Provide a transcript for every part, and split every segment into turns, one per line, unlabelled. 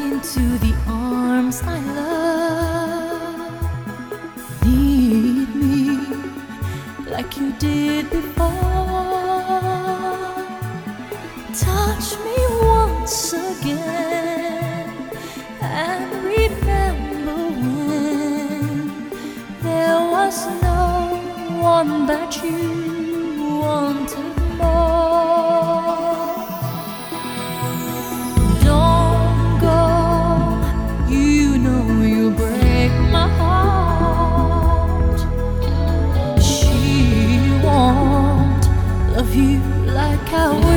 into the arms I love. Need me like you did before. Watch me once again and remember when there was no one that you wanted more. Don't go, you know you break my heart. She won't love you like I would.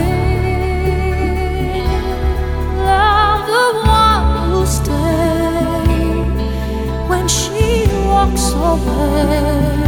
会。